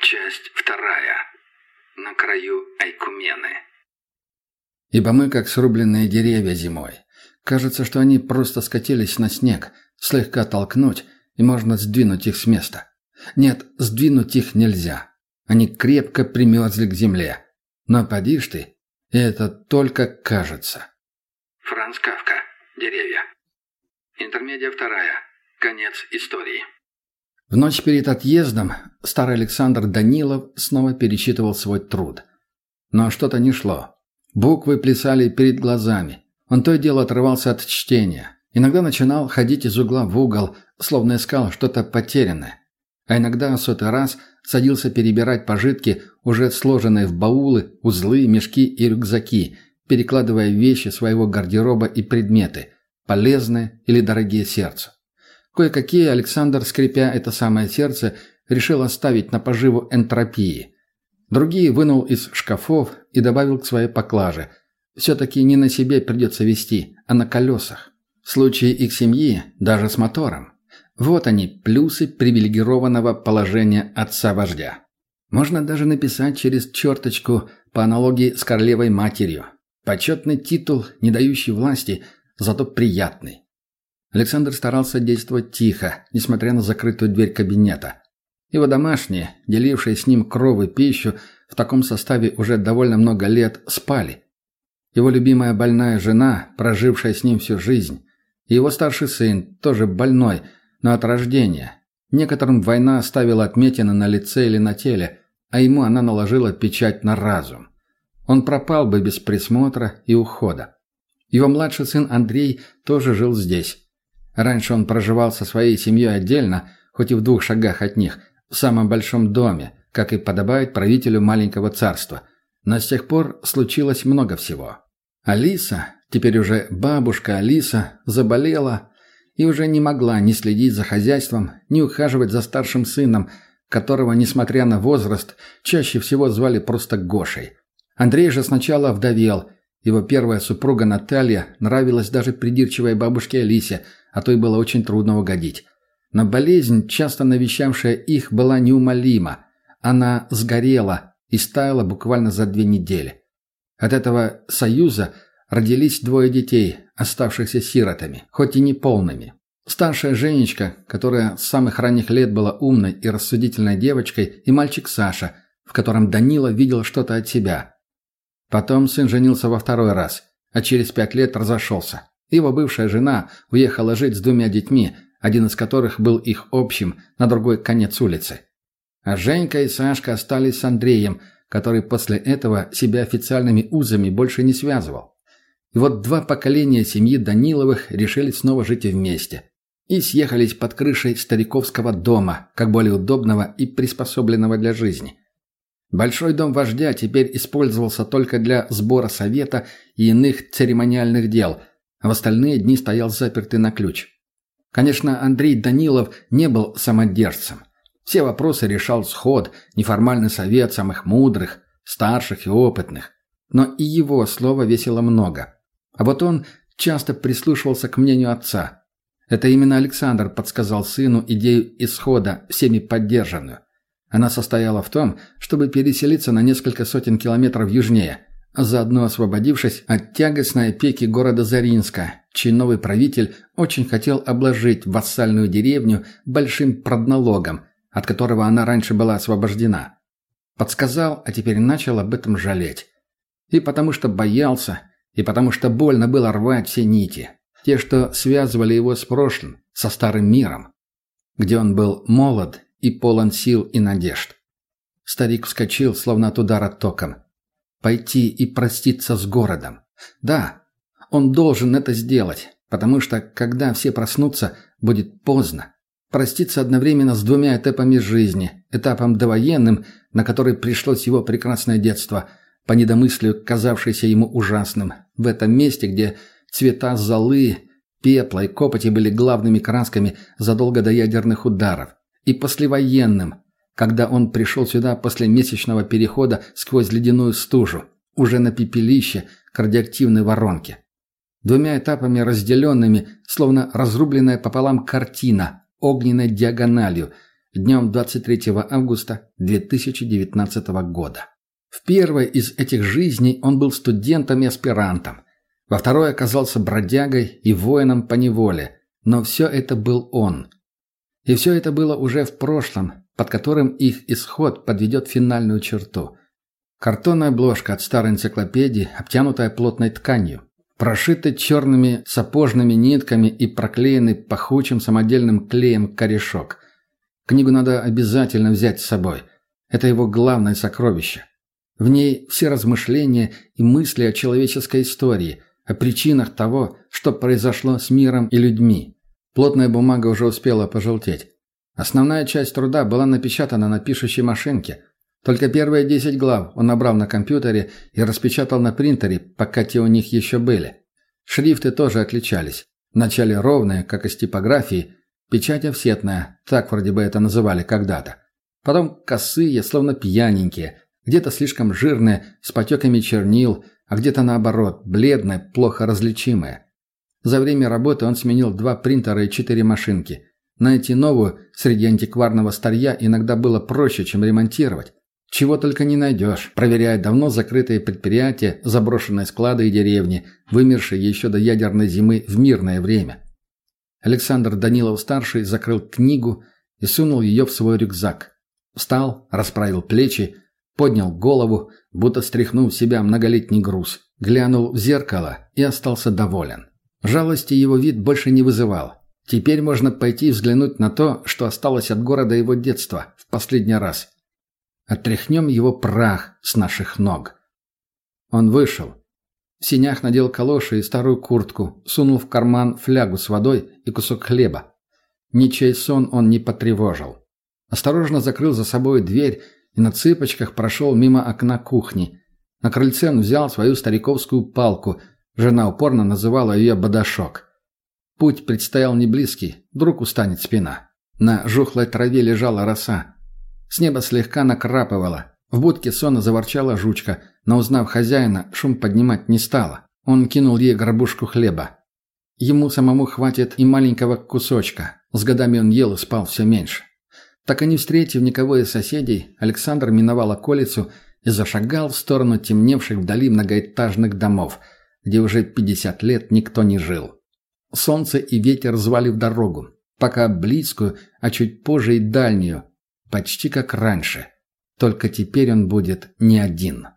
Часть вторая. На краю Айкумены. Ибо мы как срубленные деревья зимой. Кажется, что они просто скатились на снег, слегка толкнуть, и можно сдвинуть их с места. Нет, сдвинуть их нельзя. Они крепко примерзли к земле. Но поди ж ты, и это только кажется. Франц Кавка. Деревья. Интермедия вторая. Конец истории. В ночь перед отъездом старый Александр Данилов снова перечитывал свой труд. Но что-то не шло. Буквы плясали перед глазами. Он то и дело отрывался от чтения. Иногда начинал ходить из угла в угол, словно искал что-то потерянное. А иногда, сотый раз, садился перебирать пожитки, уже сложенные в баулы, узлы, мешки и рюкзаки, перекладывая вещи своего гардероба и предметы, полезные или дорогие сердцу. Кое-какие Александр, скрипя это самое сердце, решил оставить на поживу энтропии. Другие вынул из шкафов и добавил к своей поклаже. Все-таки не на себе придется вести, а на колесах. В случае их семьи даже с мотором. Вот они, плюсы привилегированного положения отца-вождя. Можно даже написать через черточку по аналогии с королевой-матерью. Почетный титул, не дающий власти, зато приятный. Александр старался действовать тихо, несмотря на закрытую дверь кабинета. Его домашние, делившие с ним кров и пищу, в таком составе уже довольно много лет спали. Его любимая больная жена, прожившая с ним всю жизнь, и его старший сын, тоже больной, но от рождения. Некоторым война оставила отметины на лице или на теле, а ему она наложила печать на разум. Он пропал бы без присмотра и ухода. Его младший сын Андрей тоже жил здесь. Раньше он проживал со своей семьей отдельно, хоть и в двух шагах от них, в самом большом доме, как и подобает правителю маленького царства. Но с тех пор случилось много всего. Алиса, теперь уже бабушка Алиса, заболела и уже не могла ни следить за хозяйством, ни ухаживать за старшим сыном, которого, несмотря на возраст, чаще всего звали просто Гошей. Андрей же сначала вдовел. Его первая супруга Наталья нравилась даже придирчивой бабушке Алисе – а то и было очень трудно угодить. Но болезнь, часто навещавшая их, была неумолима. Она сгорела и стаяла буквально за две недели. От этого союза родились двое детей, оставшихся сиротами, хоть и не полными. Старшая Женечка, которая с самых ранних лет была умной и рассудительной девочкой, и мальчик Саша, в котором Данила видел что-то от себя. Потом сын женился во второй раз, а через пять лет разошелся. Его бывшая жена уехала жить с двумя детьми, один из которых был их общим, на другой конец улицы. А Женька и Сашка остались с Андреем, который после этого себя официальными узами больше не связывал. И вот два поколения семьи Даниловых решили снова жить вместе. И съехались под крышей стариковского дома, как более удобного и приспособленного для жизни. Большой дом вождя теперь использовался только для сбора совета и иных церемониальных дел – а в остальные дни стоял запертый на ключ. Конечно, Андрей Данилов не был самодержцем. Все вопросы решал сход, неформальный совет самых мудрых, старших и опытных. Но и его слова весило много. А вот он часто прислушивался к мнению отца. Это именно Александр подсказал сыну идею исхода, всеми поддержанную. Она состояла в том, чтобы переселиться на несколько сотен километров южнее – заодно освободившись от тягостной опеки города Заринска, чей новый правитель очень хотел обложить вассальную деревню большим продналогом, от которого она раньше была освобождена. Подсказал, а теперь начал об этом жалеть. И потому что боялся, и потому что больно было рвать все нити, те, что связывали его с прошлым, со старым миром, где он был молод и полон сил и надежд. Старик вскочил, словно от удара током – Пойти и проститься с городом. Да, он должен это сделать, потому что, когда все проснутся, будет поздно. Проститься одновременно с двумя этапами жизни. Этапом довоенным, на который пришлось его прекрасное детство, по недомыслию казавшееся ему ужасным. В этом месте, где цвета золы, пепла и копоти были главными красками задолго до ядерных ударов. И послевоенным, когда он пришел сюда после месячного перехода сквозь ледяную стужу, уже на пепелище к радиоактивной воронке. Двумя этапами разделенными, словно разрубленная пополам картина, огненной диагональю, днем 23 августа 2019 года. В первой из этих жизней он был студентом и аспирантом. Во второй оказался бродягой и воином по неволе. Но все это был он. И все это было уже в прошлом, под которым их исход подведет финальную черту. Картонная обложка от старой энциклопедии, обтянутая плотной тканью, прошитый черными сапожными нитками и проклеенный пахучим самодельным клеем корешок. Книгу надо обязательно взять с собой. Это его главное сокровище. В ней все размышления и мысли о человеческой истории, о причинах того, что произошло с миром и людьми. Плотная бумага уже успела пожелтеть. Основная часть труда была напечатана на пишущей машинке. Только первые 10 глав он набрал на компьютере и распечатал на принтере, пока те у них еще были. Шрифты тоже отличались. Вначале ровные, как из типографии, печать офсетная, так вроде бы это называли когда-то. Потом косые, словно пьяненькие – где-то слишком жирное, с потеками чернил, а где-то наоборот, бледное, плохо различимое. За время работы он сменил два принтера и четыре машинки. Найти новую среди антикварного старья иногда было проще, чем ремонтировать. Чего только не найдешь, проверяя давно закрытые предприятия, заброшенные склады и деревни, вымершие еще до ядерной зимы в мирное время. Александр Данилов-старший закрыл книгу и сунул ее в свой рюкзак. Встал, расправил плечи, поднял голову, будто стряхнув себя многолетний груз, глянул в зеркало и остался доволен. Жалости его вид больше не вызывал. Теперь можно пойти взглянуть на то, что осталось от города его детства в последний раз. Отряхнем его прах с наших ног. Он вышел. В синях надел калоши и старую куртку, сунул в карман флягу с водой и кусок хлеба. Ничей сон он не потревожил. Осторожно закрыл за собой дверь и на цыпочках прошел мимо окна кухни. На крыльце он взял свою стариковскую палку. Жена упорно называла ее «бодашок». Путь предстоял не близкий, вдруг устанет спина. На жухлой траве лежала роса. С неба слегка накрапывало. В будке сона заворчала жучка, но, узнав хозяина, шум поднимать не стала. Он кинул ей горбушку хлеба. Ему самому хватит и маленького кусочка. С годами он ел и спал все меньше. Так и не встретив никого из соседей, Александр миновал околицу и зашагал в сторону темневших вдали многоэтажных домов, где уже 50 лет никто не жил. Солнце и ветер звали в дорогу, пока близкую, а чуть позже и дальнюю, почти как раньше. Только теперь он будет не один.